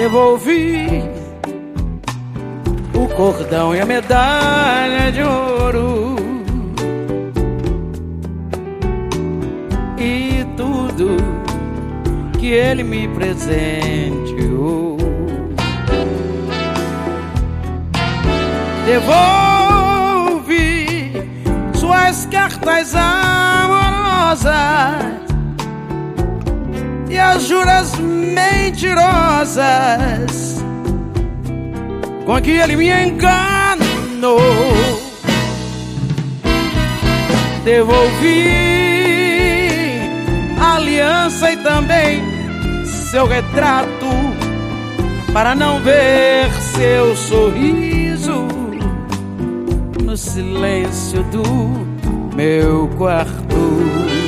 devolvi o cordão e a medalha de ouro e tudo que ele me presenteou. Devolvi suas cartas amorosas e as juras mentirosas com que ele me enganou. Devolvi a aliança e também seu retrato para não ver seu sorriso no silêncio do meu quarto.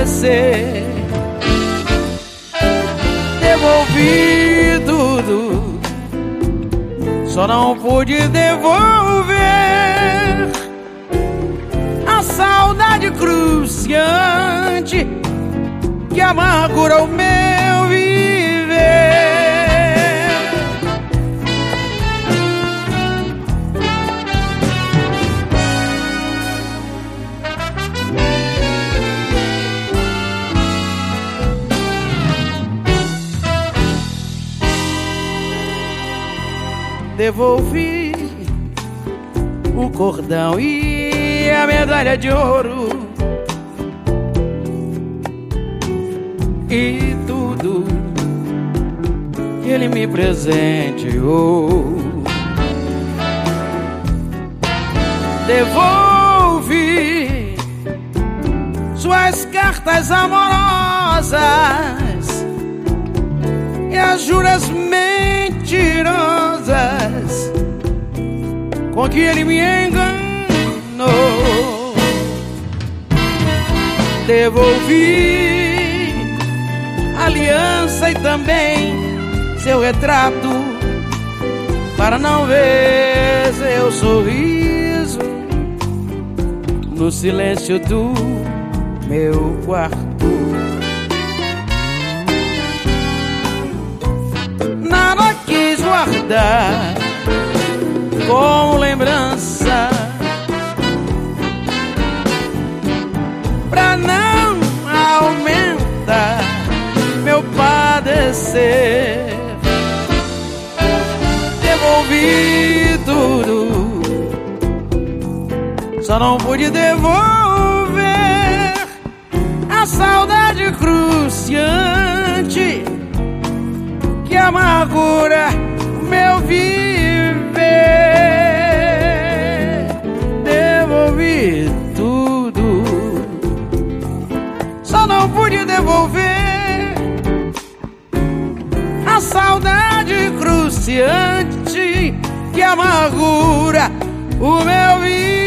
Meu padecer. Devolvi tudo, só não pude devolver a saudade cruciante que amargura o meu Devolvi o cordão e a medalha de ouro e tudo que ele me presenteou. Devolvi suas cartas amorosas e as juras mentirosas que ele me enganou. Devolvi aliança e também seu retrato para não ver seu sorriso no silêncio do meu quarto. Nada quis guardar como lembrança pra não aumentar meu padecer. Devolvi tudo, só não pude devolver a saudade cruciante que amargura saudade cruciante que amargura o meu vida.